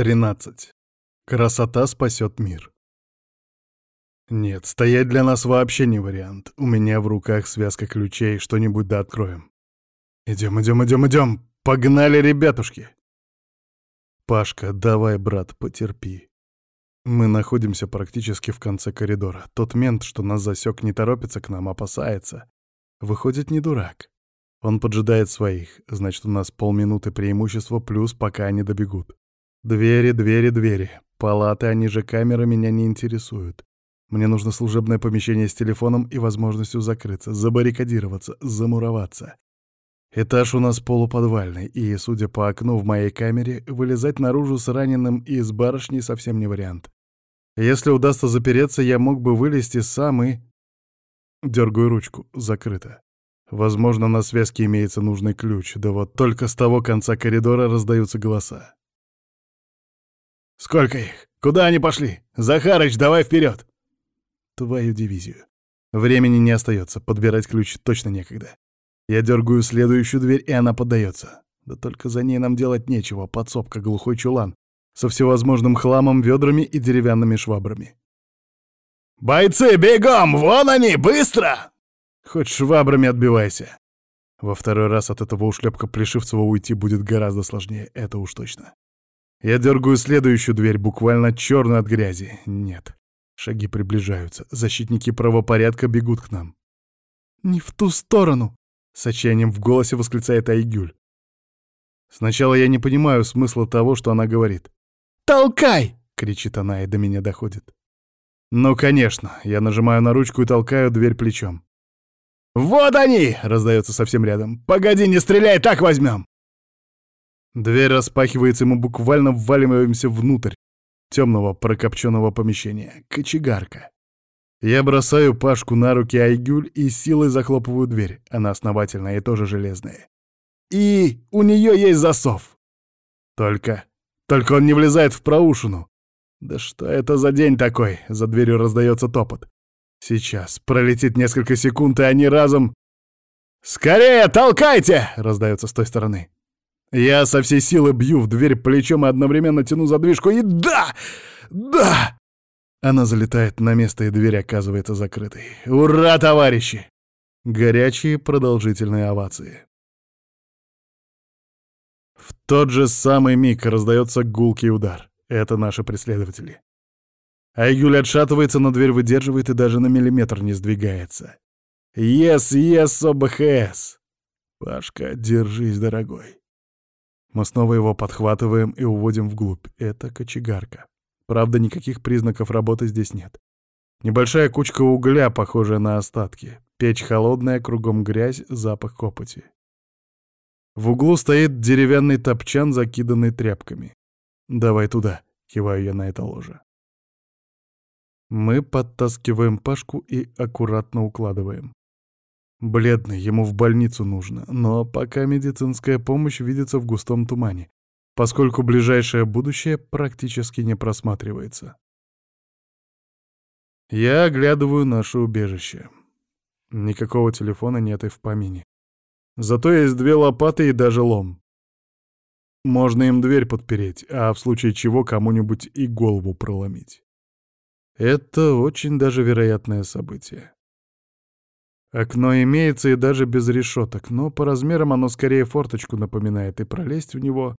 13. Красота спасет мир. Нет, стоять для нас вообще не вариант. У меня в руках связка ключей, что-нибудь да откроем. Идем, идем, идем, идем. Погнали, ребятушки. Пашка, давай, брат, потерпи. Мы находимся практически в конце коридора. Тот мент, что нас засек, не торопится к нам, опасается. Выходит, не дурак. Он поджидает своих, значит, у нас полминуты преимущества плюс, пока они добегут. Двери, двери, двери. Палаты, они же камеры, меня не интересуют. Мне нужно служебное помещение с телефоном и возможностью закрыться, забаррикадироваться, замуроваться. Этаж у нас полуподвальный, и, судя по окну в моей камере, вылезать наружу с раненым из барышни совсем не вариант. Если удастся запереться, я мог бы вылезти сам и... Дергаю ручку. Закрыто. Возможно, на связке имеется нужный ключ, да вот только с того конца коридора раздаются голоса. «Сколько их? Куда они пошли? Захарыч, давай вперед!» Твою дивизию. Времени не остается, подбирать ключ точно некогда. Я дергаю следующую дверь, и она поддается. Да только за ней нам делать нечего, подсобка, глухой чулан, со всевозможным хламом, ведрами и деревянными швабрами. «Бойцы, бегом! Вон они! Быстро!» Хоть швабрами отбивайся. Во второй раз от этого ушлепка Плешивцева уйти будет гораздо сложнее, это уж точно. Я дергаю следующую дверь, буквально черную от грязи. Нет. Шаги приближаются. Защитники правопорядка бегут к нам. «Не в ту сторону!» — с отчаянием в голосе восклицает Айгюль. Сначала я не понимаю смысла того, что она говорит. «Толкай!» — кричит она, и до меня доходит. «Ну, конечно!» — я нажимаю на ручку и толкаю дверь плечом. «Вот они!» — раздается совсем рядом. «Погоди, не стреляй, так возьмем!» Дверь распахивается, и мы буквально вваливаемся внутрь темного прокопченного помещения. Кочегарка. Я бросаю Пашку на руки Айгюль и силой захлопываю дверь. Она основательная и тоже железная. И у нее есть засов. Только... Только он не влезает в проушину. Да что это за день такой? За дверью раздается топот. Сейчас пролетит несколько секунд, и они разом... «Скорее, толкайте!» — раздается с той стороны. Я со всей силы бью в дверь плечом и одновременно тяну задвижку, и да! Да! Она залетает на место, и дверь оказывается закрытой. Ура, товарищи! Горячие продолжительные овации. В тот же самый миг раздается гулкий удар. Это наши преследователи. Айгюль отшатывается, но дверь выдерживает и даже на миллиметр не сдвигается. «Ес, ес, ОБХС!» «Пашка, держись, дорогой!» Мы снова его подхватываем и уводим вглубь. Это кочегарка. Правда, никаких признаков работы здесь нет. Небольшая кучка угля, похожая на остатки. Печь холодная, кругом грязь, запах копоти. В углу стоит деревянный топчан, закиданный тряпками. «Давай туда», — киваю я на это ложе. Мы подтаскиваем Пашку и аккуратно укладываем. Бледный, ему в больницу нужно, но пока медицинская помощь видится в густом тумане, поскольку ближайшее будущее практически не просматривается. Я оглядываю наше убежище. Никакого телефона нет и в помине. Зато есть две лопаты и даже лом. Можно им дверь подпереть, а в случае чего кому-нибудь и голову проломить. Это очень даже вероятное событие. Окно имеется и даже без решеток, но по размерам оно скорее форточку напоминает, и пролезть в него...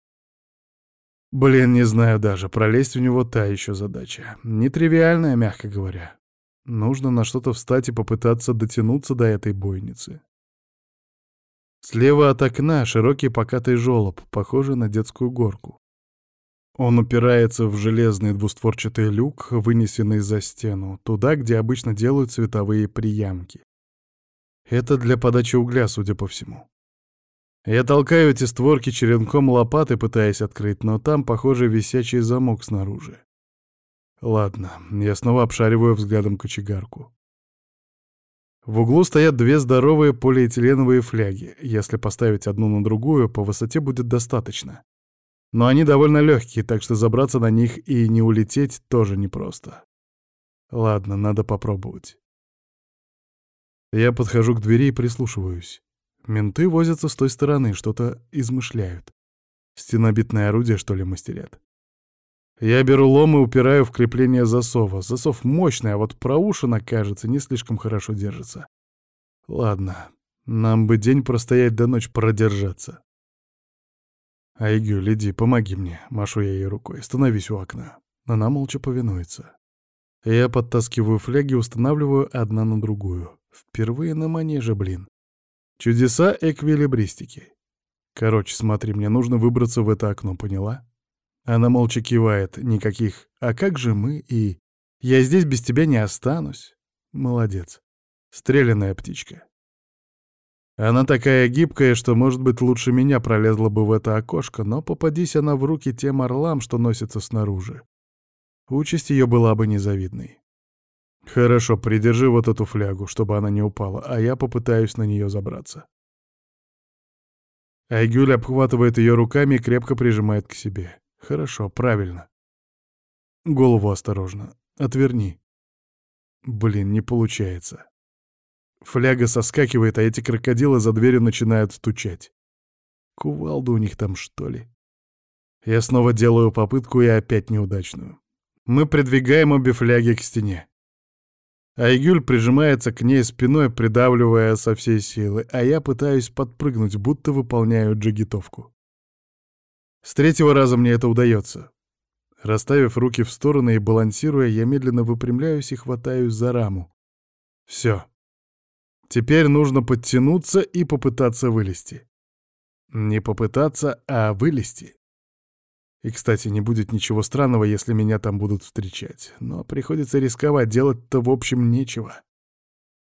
Блин, не знаю даже, пролезть в него та еще задача. Нетривиальная, мягко говоря. Нужно на что-то встать и попытаться дотянуться до этой бойницы. Слева от окна широкий покатый жёлоб, похожий на детскую горку. Он упирается в железный двустворчатый люк, вынесенный за стену, туда, где обычно делают световые приямки. Это для подачи угля, судя по всему. Я толкаю эти створки черенком лопаты, пытаясь открыть, но там, похоже, висячий замок снаружи. Ладно, я снова обшариваю взглядом кочегарку. В углу стоят две здоровые полиэтиленовые фляги. Если поставить одну на другую, по высоте будет достаточно. Но они довольно легкие, так что забраться на них и не улететь тоже непросто. Ладно, надо попробовать. Я подхожу к двери и прислушиваюсь. Менты возятся с той стороны, что-то измышляют. Стенобитное орудие, что ли, мастерят. Я беру лом и упираю в крепление засова. Засов мощный, а вот проушина, кажется, не слишком хорошо держится. Ладно, нам бы день простоять до ночь продержаться. Айгюль, иди, помоги мне, машу я ей рукой. Становись у окна. Она молча повинуется. Я подтаскиваю фляги устанавливаю одна на другую. Впервые на манеже, блин. Чудеса эквилибристики. Короче, смотри, мне нужно выбраться в это окно, поняла? Она молча кивает, никаких «а как же мы» и «я здесь без тебя не останусь». Молодец. Стреляная птичка. Она такая гибкая, что, может быть, лучше меня пролезла бы в это окошко, но попадись она в руки тем орлам, что носятся снаружи. Участь ее была бы незавидной. Хорошо, придержи вот эту флягу, чтобы она не упала, а я попытаюсь на нее забраться. Айгюль обхватывает ее руками и крепко прижимает к себе. Хорошо, правильно. Голову осторожно. Отверни. Блин, не получается. Фляга соскакивает, а эти крокодилы за дверью начинают стучать. Кувалда у них там, что ли? Я снова делаю попытку и опять неудачную. Мы придвигаем обе фляги к стене. Айгюль прижимается к ней спиной, придавливая со всей силы, а я пытаюсь подпрыгнуть, будто выполняю джигитовку. С третьего раза мне это удается. Расставив руки в стороны и балансируя, я медленно выпрямляюсь и хватаюсь за раму. Все. Теперь нужно подтянуться и попытаться вылезти. Не попытаться, а вылезти. И, кстати, не будет ничего странного, если меня там будут встречать. Но приходится рисковать, делать-то в общем нечего.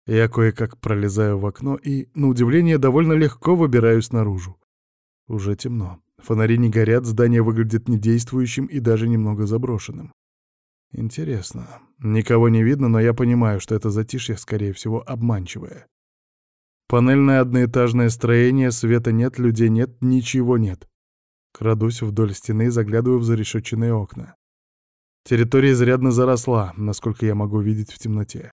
Я кое-как пролезаю в окно и, на удивление, довольно легко выбираюсь наружу. Уже темно. Фонари не горят, здание выглядит недействующим и даже немного заброшенным. Интересно. Никого не видно, но я понимаю, что это затишье, скорее всего, обманчивое. Панельное одноэтажное строение, света нет, людей нет, ничего нет. Крадусь вдоль стены и заглядываю в зарешеченные окна. Территория изрядно заросла, насколько я могу видеть в темноте.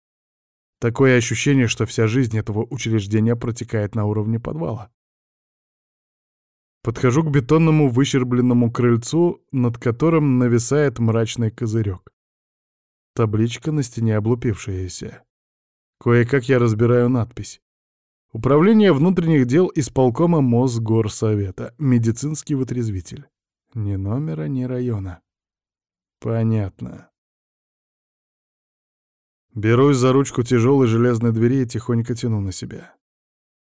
Такое ощущение, что вся жизнь этого учреждения протекает на уровне подвала. Подхожу к бетонному выщербленному крыльцу, над которым нависает мрачный козырек. Табличка на стене облупившаяся. Кое-как я разбираю надпись. Управление внутренних дел исполкома Мосгорсовета. Медицинский вытрезвитель. Ни номера, ни района. Понятно. Берусь за ручку тяжелой железной двери и тихонько тяну на себя.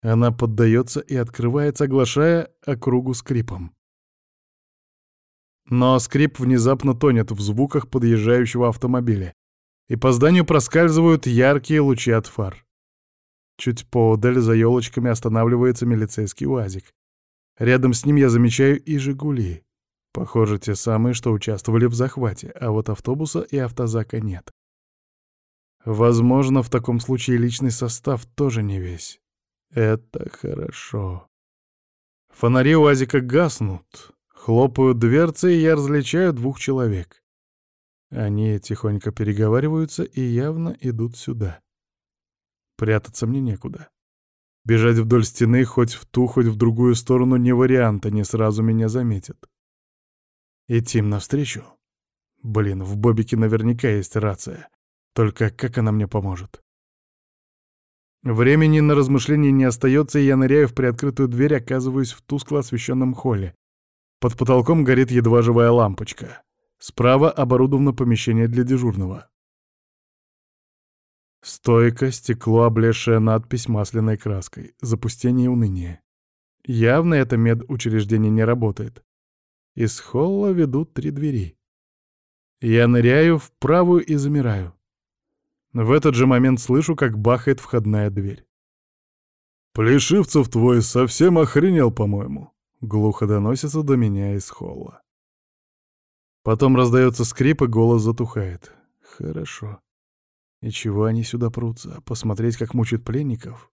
Она поддается и открывается, оглашая округу скрипом. Но скрип внезапно тонет в звуках подъезжающего автомобиля, и по зданию проскальзывают яркие лучи от фар. Чуть поодаль за елочками останавливается милицейский УАЗик. Рядом с ним я замечаю и «Жигули». Похоже, те самые, что участвовали в захвате, а вот автобуса и автозака нет. Возможно, в таком случае личный состав тоже не весь. Это хорошо. Фонари УАЗика гаснут. Хлопают дверцы, и я различаю двух человек. Они тихонько переговариваются и явно идут сюда. Прятаться мне некуда. Бежать вдоль стены хоть в ту, хоть в другую сторону не вариант, они сразу меня заметят. Идти им навстречу? Блин, в Бобике наверняка есть рация. Только как она мне поможет? Времени на размышления не остается, и я ныряю в приоткрытую дверь, оказываюсь в тускло освещенном холле. Под потолком горит едва живая лампочка. Справа оборудовано помещение для дежурного. Стойка, стекло, облезшая надпись масляной краской. Запустение и уныние. Явно это медучреждение не работает. Из холла ведут три двери. Я ныряю в правую и замираю. В этот же момент слышу, как бахает входная дверь. «Плешивцев твой совсем охренел, по-моему», — глухо доносится до меня из холла. Потом раздается скрип, и голос затухает. «Хорошо. И чего они сюда прутся? Посмотреть, как мучают пленников?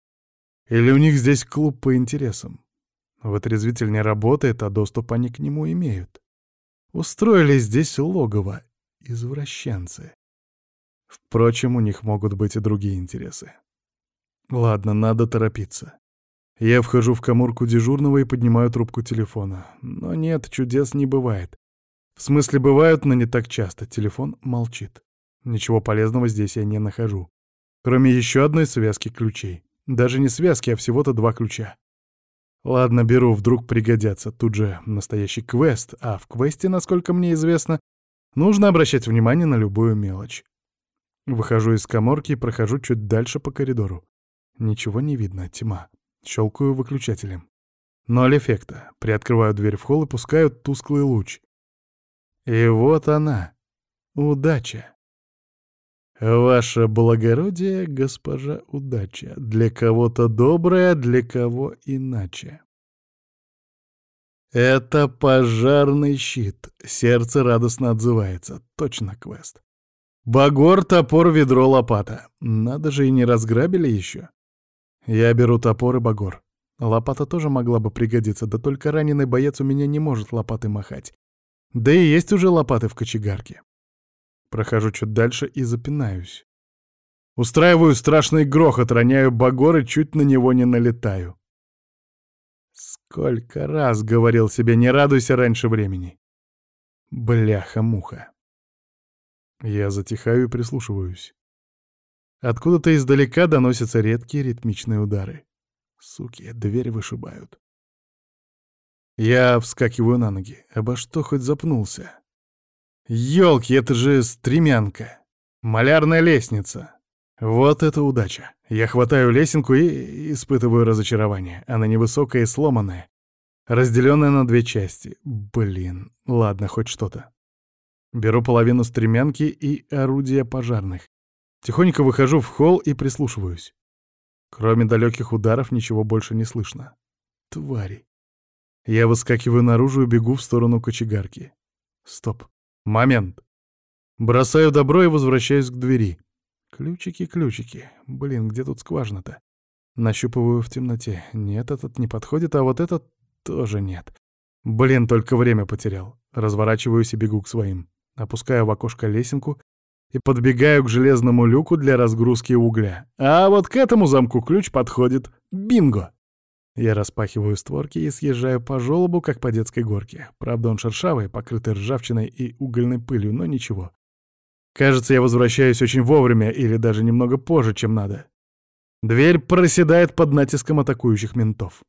Или у них здесь клуб по интересам? Вытрезвитель не работает, а доступ они к нему имеют. Устроили здесь логово. Извращенцы. Впрочем, у них могут быть и другие интересы. Ладно, надо торопиться. Я вхожу в коморку дежурного и поднимаю трубку телефона. Но нет, чудес не бывает. В смысле, бывают, но не так часто. Телефон молчит. Ничего полезного здесь я не нахожу. Кроме еще одной связки ключей. Даже не связки, а всего-то два ключа. Ладно, беру, вдруг пригодятся. Тут же настоящий квест, а в квесте, насколько мне известно, нужно обращать внимание на любую мелочь. Выхожу из коморки и прохожу чуть дальше по коридору. Ничего не видно, тьма. Щелкаю выключателем. Ноль эффекта. Приоткрываю дверь в холл и пускаю тусклый луч. И вот она. Удача. Ваше благородие, госпожа удача, для кого-то добрая, для кого иначе. Это пожарный щит. Сердце радостно отзывается. Точно квест. Багор, топор, ведро, лопата. Надо же и не разграбили еще. Я беру топор и багор. Лопата тоже могла бы пригодиться, да только раненый боец у меня не может лопаты махать. Да и есть уже лопаты в кочегарке. Прохожу чуть дальше и запинаюсь. Устраиваю страшный грохот, роняю багор и чуть на него не налетаю. Сколько раз говорил себе, не радуйся раньше времени. Бляха-муха. Я затихаю и прислушиваюсь. Откуда-то издалека доносятся редкие ритмичные удары. Суки, дверь вышибают. Я вскакиваю на ноги. Обо что хоть запнулся? Ёлки, это же стремянка. Малярная лестница. Вот это удача. Я хватаю лесенку и испытываю разочарование. Она невысокая и сломанная, разделенная на две части. Блин, ладно, хоть что-то. Беру половину стремянки и орудия пожарных. Тихонько выхожу в холл и прислушиваюсь. Кроме далеких ударов ничего больше не слышно. Твари. Я выскакиваю наружу и бегу в сторону кочегарки. Стоп. Момент. Бросаю добро и возвращаюсь к двери. Ключики, ключики. Блин, где тут скважина-то? Нащупываю в темноте. Нет, этот не подходит, а вот этот тоже нет. Блин, только время потерял. Разворачиваюсь и бегу к своим. Опускаю в окошко лесенку и подбегаю к железному люку для разгрузки угля. А вот к этому замку ключ подходит. Бинго! Я распахиваю створки и съезжаю по желобу, как по детской горке. Правда, он шершавый, покрытый ржавчиной и угольной пылью, но ничего. Кажется, я возвращаюсь очень вовремя или даже немного позже, чем надо. Дверь проседает под натиском атакующих ментов.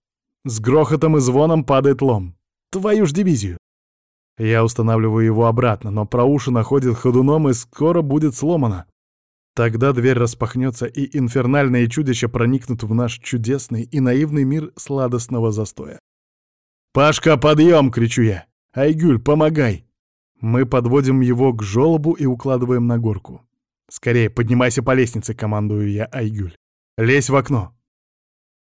С грохотом и звоном падает лом. Твою ж дивизию! Я устанавливаю его обратно, но про уши находит ходуном и скоро будет сломано. Тогда дверь распахнется, и инфернальные чудища проникнут в наш чудесный и наивный мир сладостного застоя. «Пашка, подъем!» — кричу я. «Айгюль, помогай!» Мы подводим его к желобу и укладываем на горку. «Скорее, поднимайся по лестнице», — командую я Айгюль. «Лезь в окно».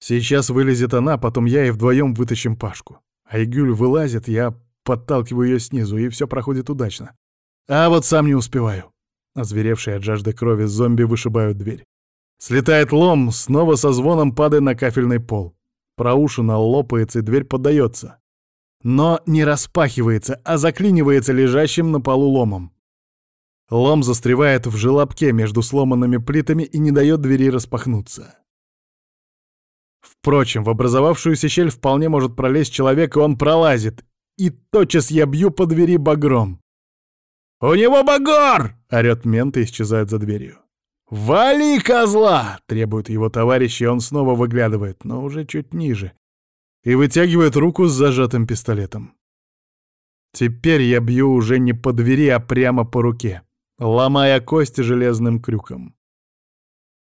Сейчас вылезет она, потом я и вдвоем вытащим Пашку. Айгюль вылазит, я подталкиваю ее снизу, и все проходит удачно. А вот сам не успеваю. Озверевшие от жажды крови зомби вышибают дверь. Слетает лом, снова со звоном падая на кафельный пол. Проушина лопается, и дверь поддается. Но не распахивается, а заклинивается лежащим на полу ломом. Лом застревает в желобке между сломанными плитами и не дает двери распахнуться. Впрочем, в образовавшуюся щель вполне может пролезть человек, и он пролазит. И тотчас я бью по двери багром. «У него багор!» — орёт мент и исчезает за дверью. «Вали, козла!» — требует его товарищ, и он снова выглядывает, но уже чуть ниже, и вытягивает руку с зажатым пистолетом. Теперь я бью уже не по двери, а прямо по руке, ломая кости железным крюком.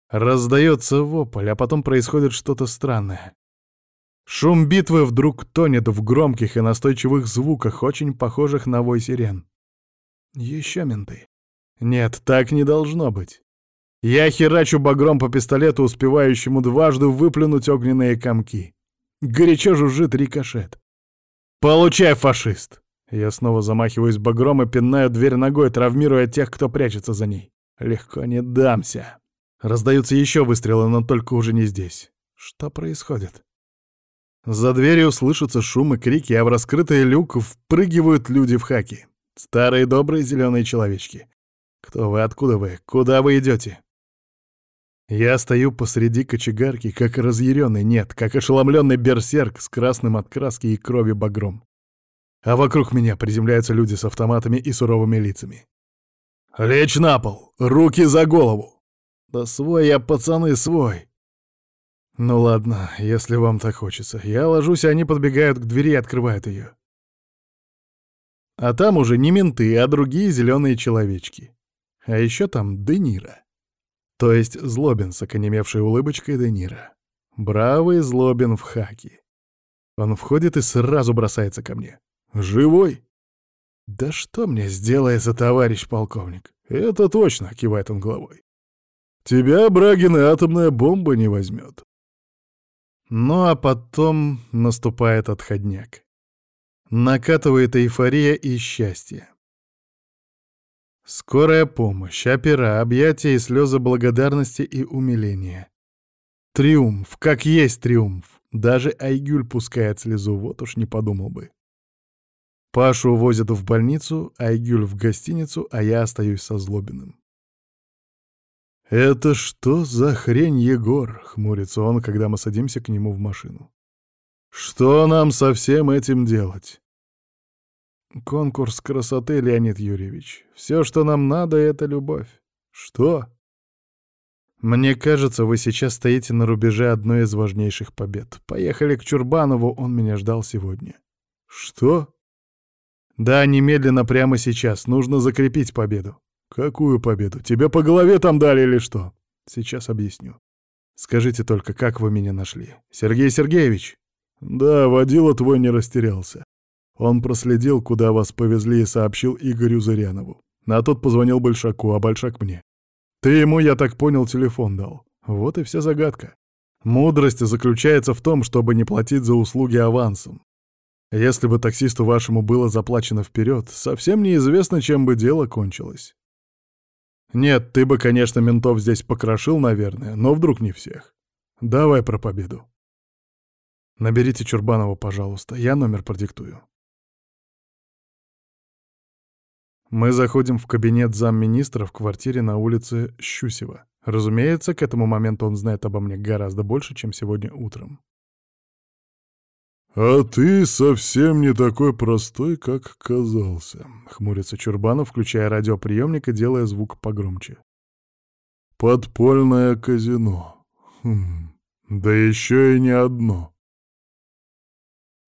Раздается вопль, а потом происходит что-то странное. Шум битвы вдруг тонет в громких и настойчивых звуках, очень похожих на вой сирен. Еще менты. Нет, так не должно быть. Я херачу багром по пистолету, успевающему дважды выплюнуть огненные комки. Горячо жужжит рикошет. «Получай, фашист!» Я снова замахиваюсь багром и пинаю дверь ногой, травмируя тех, кто прячется за ней. Легко не дамся. Раздаются еще выстрелы, но только уже не здесь. Что происходит? За дверью слышатся шум и крики, а в раскрытый люк впрыгивают люди в хаки. Старые добрые зеленые человечки. Кто вы, откуда вы, куда вы идете? Я стою посреди кочегарки, как разъяренный, нет, как ошеломленный берсерк с красным от краски и крови багром. а вокруг меня приземляются люди с автоматами и суровыми лицами. «Лечь на пол! Руки за голову!» «Да свой я, пацаны, свой!» «Ну ладно, если вам так хочется. Я ложусь, а они подбегают к двери и открывают ее. А там уже не менты, а другие зеленые человечки. А еще там Де. То есть Злобин с оконемевшей улыбочкой Де. Бравый Злобин в хаке. Он входит и сразу бросается ко мне. «Живой?» «Да что мне сделается, товарищ полковник?» «Это точно», — кивает он головой. «Тебя, Брагин, и атомная бомба не возьмет». Ну а потом наступает отходняк. Накатывает эйфория и счастье. Скорая помощь, опера, объятия и слезы благодарности и умиления. Триумф, как есть триумф. Даже Айгюль пускает слезу, вот уж не подумал бы. Пашу увозят в больницу, Айгюль в гостиницу, а я остаюсь со Злобиным. «Это что за хрень, Егор?» — хмурится он, когда мы садимся к нему в машину. Что нам со всем этим делать? Конкурс красоты, Леонид Юрьевич. Все, что нам надо, — это любовь. Что? Мне кажется, вы сейчас стоите на рубеже одной из важнейших побед. Поехали к Чурбанову, он меня ждал сегодня. Что? Да, немедленно, прямо сейчас. Нужно закрепить победу. Какую победу? Тебе по голове там дали или что? Сейчас объясню. Скажите только, как вы меня нашли? Сергей Сергеевич? «Да, водила твой не растерялся. Он проследил, куда вас повезли и сообщил Игорю Зырянову. А тот позвонил Большаку, а Большак мне. Ты ему, я так понял, телефон дал. Вот и вся загадка. Мудрость заключается в том, чтобы не платить за услуги авансом. Если бы таксисту вашему было заплачено вперед, совсем неизвестно, чем бы дело кончилось. Нет, ты бы, конечно, ментов здесь покрошил, наверное, но вдруг не всех. Давай про победу. Наберите Чурбанова, пожалуйста, я номер продиктую. Мы заходим в кабинет замминистра в квартире на улице Щусева. Разумеется, к этому моменту он знает обо мне гораздо больше, чем сегодня утром. «А ты совсем не такой простой, как казался», — хмурится Чурбанов, включая радиоприемник и делая звук погромче. «Подпольное казино. Хм, да еще и не одно.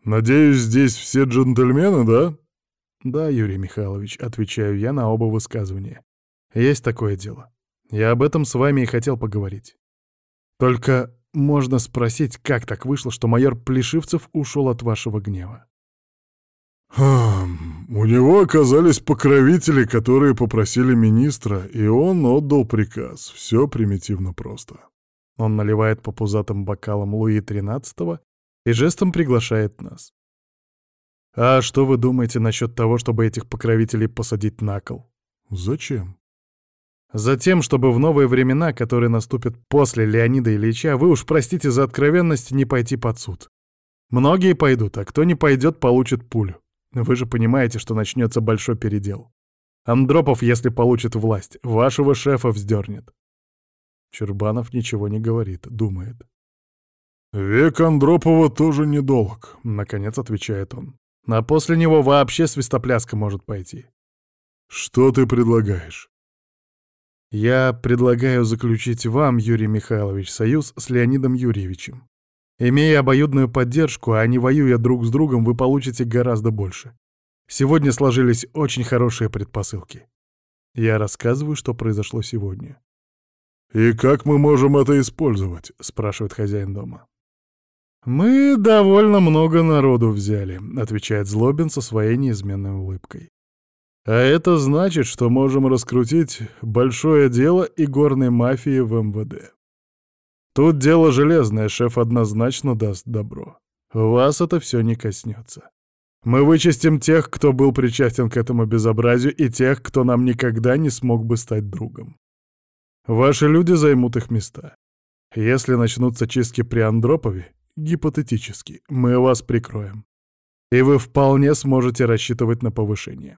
«Надеюсь, здесь все джентльмены, да?» «Да, Юрий Михайлович», — отвечаю я на оба высказывания. «Есть такое дело. Я об этом с вами и хотел поговорить. Только можно спросить, как так вышло, что майор Плешивцев ушел от вашего гнева?» «Хм, у него оказались покровители, которые попросили министра, и он отдал приказ. Все примитивно просто». Он наливает по пузатым бокалам Луи XIII и жестом приглашает нас. «А что вы думаете насчет того, чтобы этих покровителей посадить на кол?» «Зачем?» Затем, чтобы в новые времена, которые наступят после Леонида Ильича, вы уж простите за откровенность, не пойти под суд. Многие пойдут, а кто не пойдет, получит пулю. Вы же понимаете, что начнется большой передел. Андропов, если получит власть, вашего шефа вздернет. Чурбанов ничего не говорит, думает. «Век Андропова тоже недолг», — наконец отвечает он. «А после него вообще свистопляска может пойти». «Что ты предлагаешь?» «Я предлагаю заключить вам, Юрий Михайлович, союз с Леонидом Юрьевичем. Имея обоюдную поддержку, а не воюя друг с другом, вы получите гораздо больше. Сегодня сложились очень хорошие предпосылки. Я рассказываю, что произошло сегодня». «И как мы можем это использовать?» — спрашивает хозяин дома. «Мы довольно много народу взяли», — отвечает Злобин со своей неизменной улыбкой. «А это значит, что можем раскрутить большое дело и горной мафии в МВД. Тут дело железное, шеф однозначно даст добро. Вас это все не коснется. Мы вычистим тех, кто был причастен к этому безобразию, и тех, кто нам никогда не смог бы стать другом. Ваши люди займут их места. Если начнутся чистки при Андропове, Гипотетически, мы вас прикроем. И вы вполне сможете рассчитывать на повышение.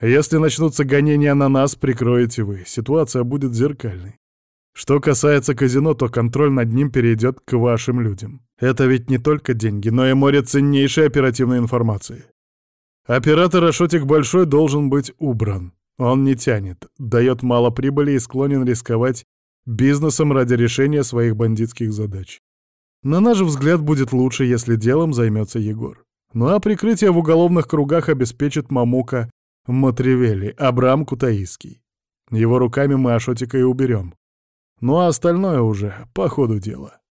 Если начнутся гонения на нас, прикроете вы. Ситуация будет зеркальной. Что касается казино, то контроль над ним перейдет к вашим людям. Это ведь не только деньги, но и море ценнейшей оперативной информации. Оператор Ашотик Большой должен быть убран. Он не тянет, дает мало прибыли и склонен рисковать бизнесом ради решения своих бандитских задач. На наш взгляд, будет лучше, если делом займется Егор. Ну а прикрытие в уголовных кругах обеспечит Мамука Матревели, Абрам Кутаиский. Его руками мы Ашотика и уберем. Ну а остальное уже по ходу дела.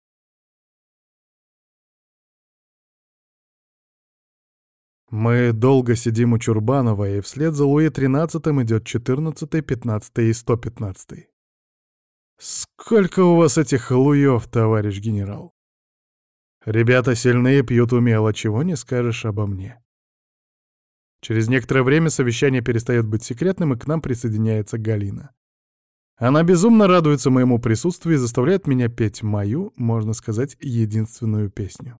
Мы долго сидим у Чурбанова, и вслед за Луи XIII идет 14, 15 и 115. Сколько у вас этих луев, товарищ генерал? Ребята сильные, пьют умело, чего не скажешь обо мне. Через некоторое время совещание перестает быть секретным, и к нам присоединяется Галина. Она безумно радуется моему присутствию и заставляет меня петь мою, можно сказать, единственную песню.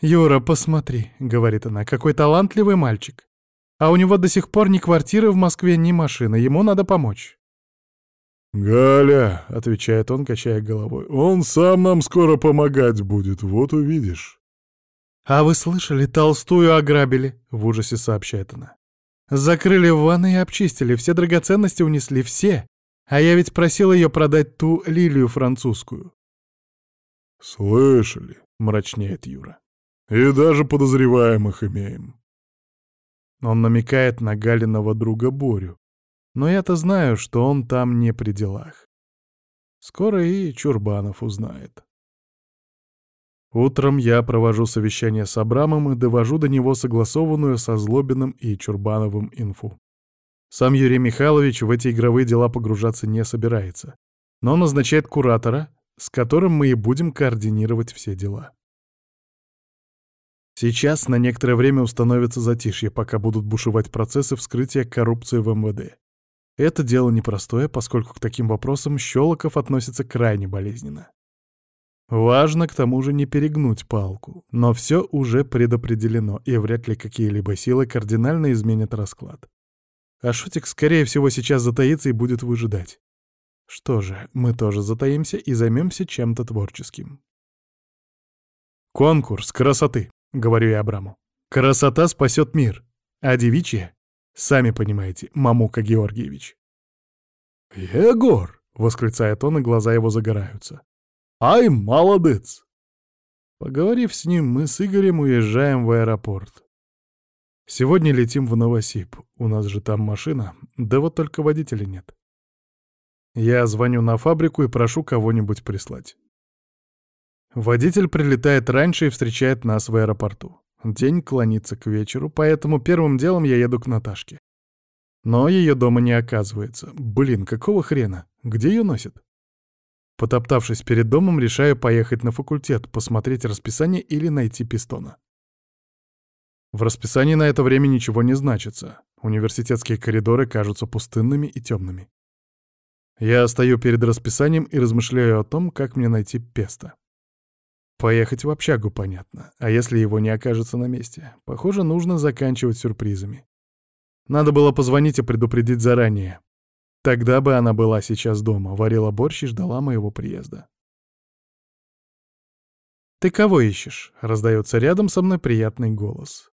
«Юра, посмотри», — говорит она, — «какой талантливый мальчик. А у него до сих пор ни квартиры в Москве, ни машины, ему надо помочь». «Галя», — отвечает он, качая головой, — «он сам нам скоро помогать будет, вот увидишь». «А вы слышали, Толстую ограбили», — в ужасе сообщает она. «Закрыли в ванной и обчистили, все драгоценности унесли, все. А я ведь просил ее продать ту лилию французскую». «Слышали», — мрачнеет Юра. И даже подозреваемых имеем. Он намекает на Галиного друга Борю. Но я-то знаю, что он там не при делах. Скоро и Чурбанов узнает. Утром я провожу совещание с Абрамом и довожу до него согласованную со Злобиным и Чурбановым инфу. Сам Юрий Михайлович в эти игровые дела погружаться не собирается, но назначает куратора, с которым мы и будем координировать все дела. Сейчас на некоторое время установится затишье, пока будут бушевать процессы вскрытия коррупции в МВД. Это дело непростое, поскольку к таким вопросам Щелоков относится крайне болезненно. Важно к тому же не перегнуть палку, но все уже предопределено, и вряд ли какие-либо силы кардинально изменят расклад. А Шутик, скорее всего, сейчас затаится и будет выжидать. Что же, мы тоже затаимся и займемся чем-то творческим. Конкурс красоты. — говорю я Абраму. «Красота спасет мир, а девичья, сами понимаете, Мамука Георгиевич». «Егор!» — восклицает он, и глаза его загораются. «Ай, молодец!» Поговорив с ним, мы с Игорем уезжаем в аэропорт. Сегодня летим в Новосиб, у нас же там машина, да вот только водителя нет. Я звоню на фабрику и прошу кого-нибудь прислать. Водитель прилетает раньше и встречает нас в аэропорту. День клонится к вечеру, поэтому первым делом я еду к Наташке. Но ее дома не оказывается. Блин, какого хрена? Где ее носит? Потоптавшись перед домом, решаю поехать на факультет, посмотреть расписание или найти пистона. В расписании на это время ничего не значится. Университетские коридоры кажутся пустынными и темными. Я стою перед расписанием и размышляю о том, как мне найти песто. Поехать в общагу, понятно. А если его не окажется на месте? Похоже, нужно заканчивать сюрпризами. Надо было позвонить и предупредить заранее. Тогда бы она была сейчас дома, варила борщ и ждала моего приезда. «Ты кого ищешь?» — раздается рядом со мной приятный голос.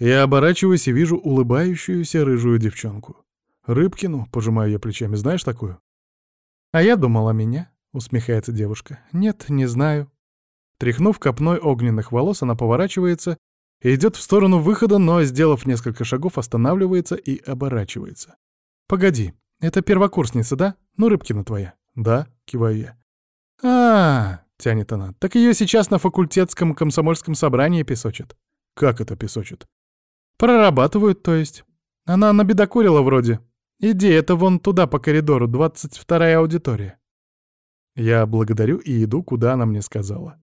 Я оборачиваюсь и вижу улыбающуюся рыжую девчонку. «Рыбкину?» — пожимаю я плечами. «Знаешь такую?» «А я думала меня», — усмехается девушка. «Нет, не знаю». Тряхнув копной огненных волос, она поворачивается и идет в сторону выхода, но, сделав несколько шагов, останавливается и оборачивается. «Погоди, это первокурсница, да? Ну, Рыбкина твоя». «Да», — киваю я. а, -а, -а тянет она. «Так ее сейчас на факультетском комсомольском собрании песочат». «Как это песочат?» «Прорабатывают, то есть. Она набедокурила вроде. Иди, это вон туда по коридору, 22-я аудитория». Я благодарю и иду, куда она мне сказала.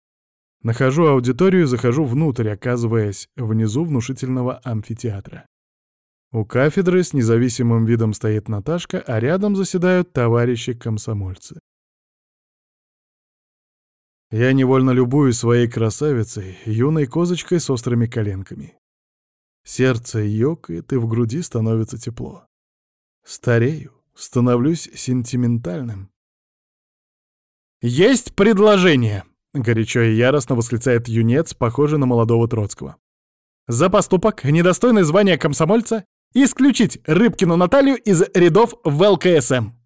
Нахожу аудиторию и захожу внутрь, оказываясь внизу внушительного амфитеатра. У кафедры с независимым видом стоит Наташка, а рядом заседают товарищи-комсомольцы. Я невольно любую своей красавицей, юной козочкой с острыми коленками. Сердце ёкает, и в груди становится тепло. Старею, становлюсь сентиментальным. «Есть предложение!» — горячо и яростно восклицает юнец, похожий на молодого Троцкого. За поступок, недостойный звания комсомольца, исключить Рыбкину Наталью из рядов в ЛКСМ.